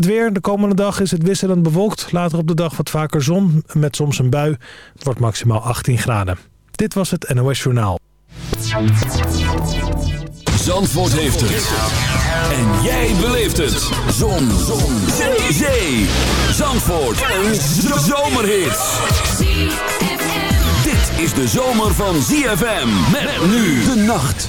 Het weer. De komende dag is het wisselend bewolkt. Later op de dag wat vaker zon met soms een bui. Het wordt maximaal 18 graden. Dit was het NOS Journaal. Zandvoort heeft het. En jij beleeft het. Zon. zon. Zee. Zee. Zandvoort. Een zomerhit. Dit is de zomer van ZFM. Met nu de nacht.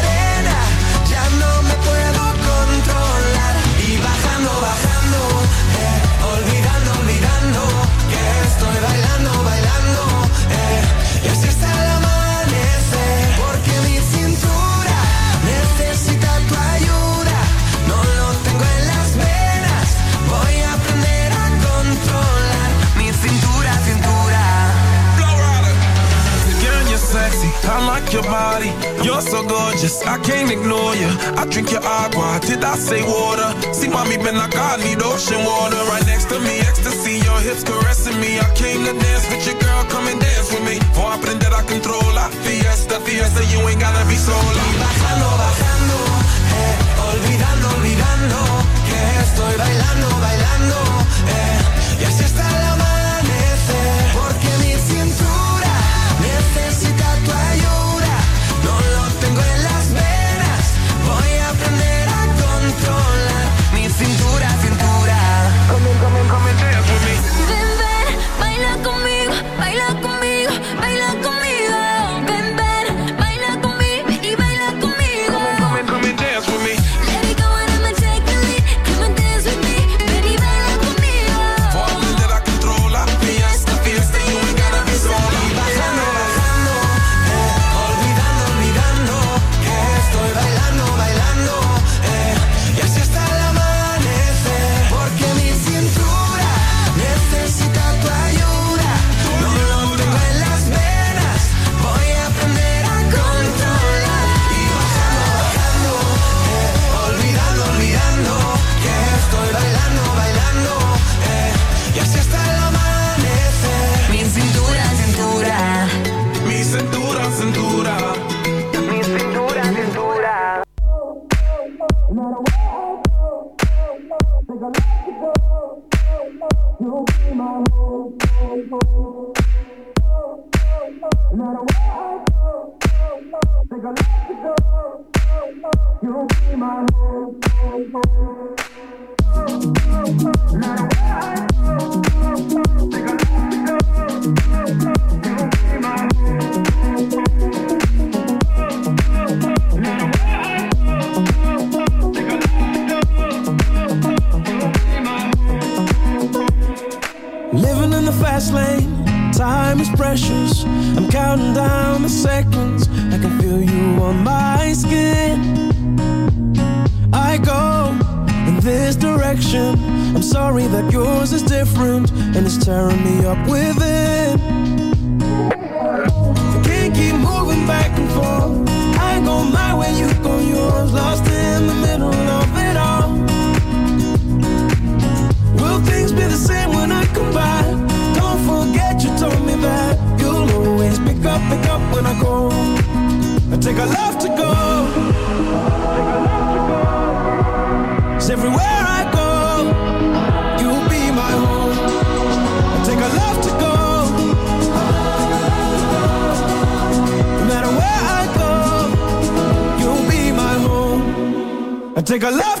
like your body. You're so gorgeous, I can't ignore you. I drink your agua, did I say water? See, mommy been like I need ocean water. Right next to me, ecstasy, your hips caressing me. I came to dance with your girl, come and dance with me. For I pretend that I control, controlar, fiesta, fiesta, you ain't gotta be so. Bajando, bajando, eh, olvidando, olvidando, que estoy bailando, bailando, eh, y así está la and take a left.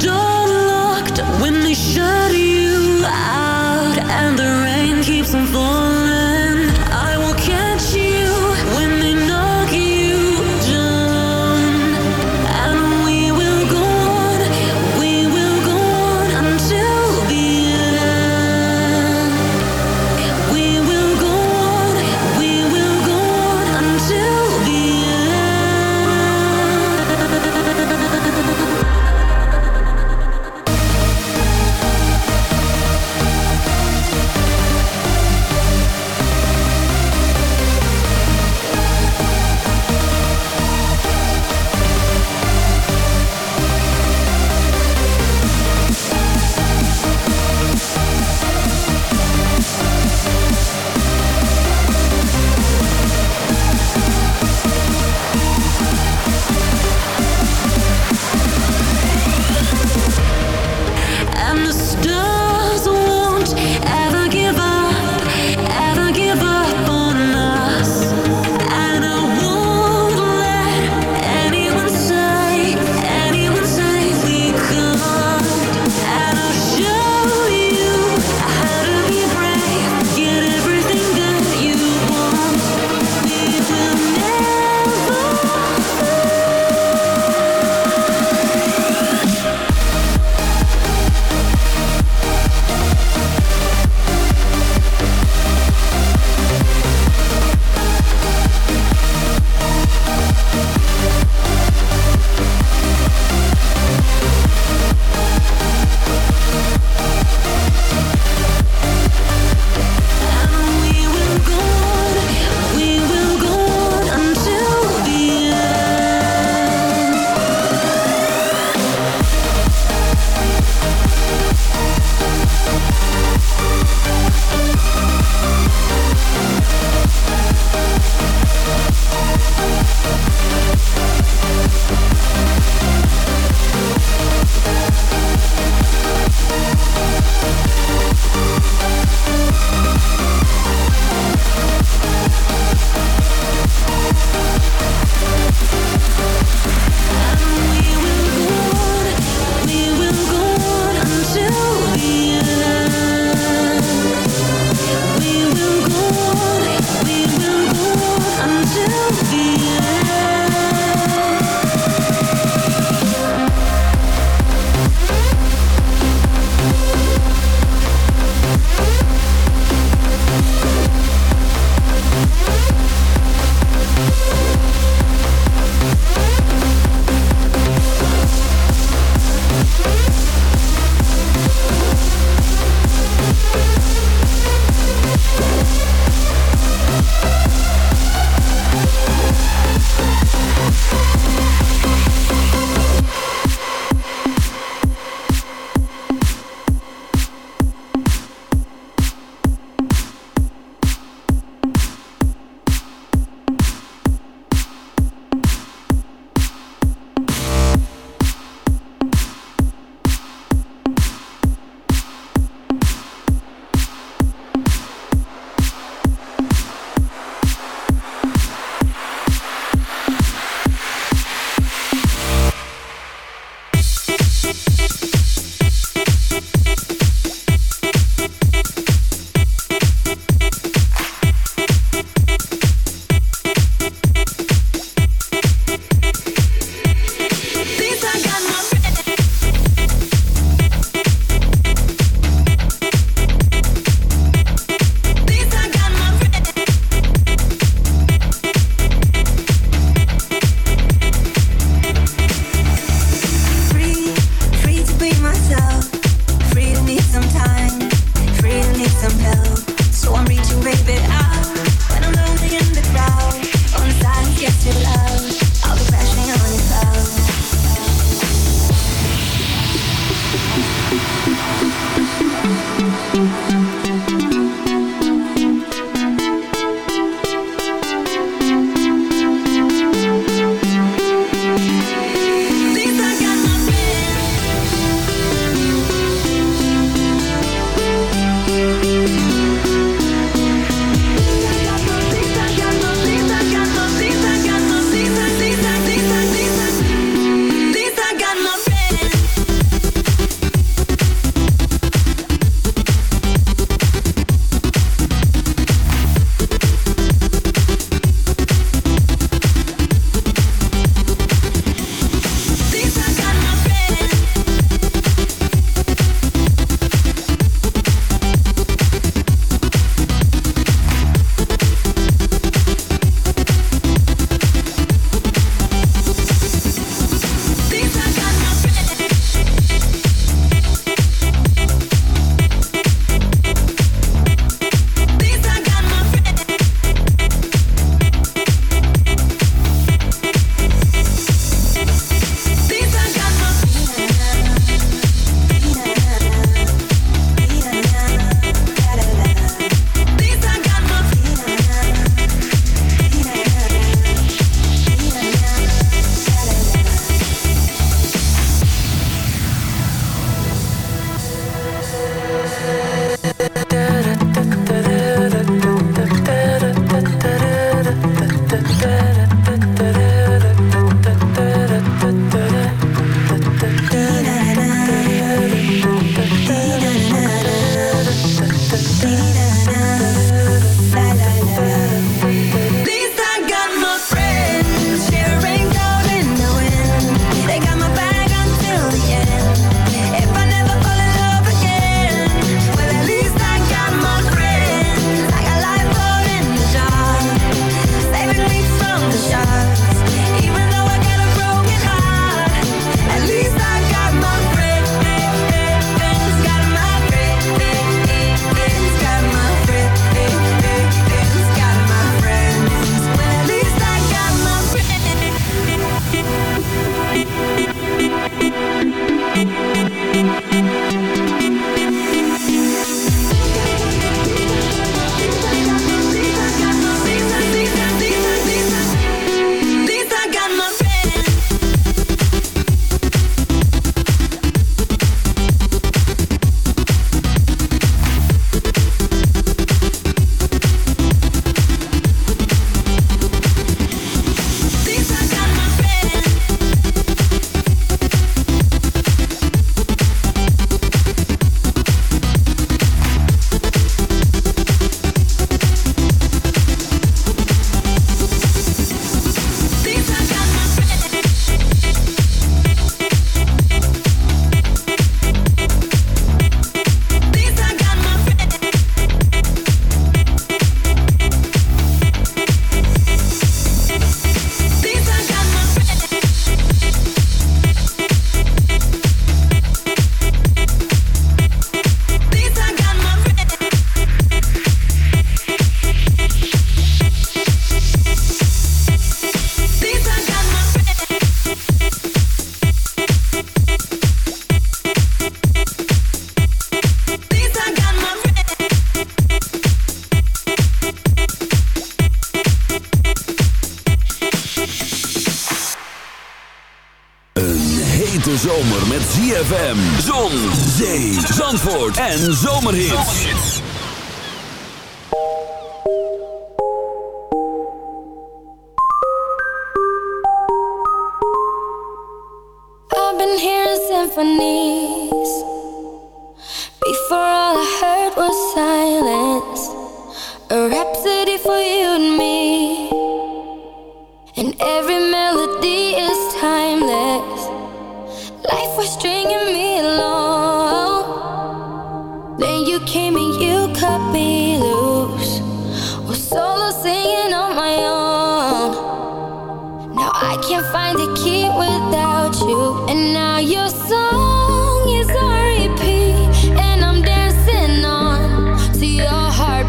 door locked when they shut you out And the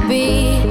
be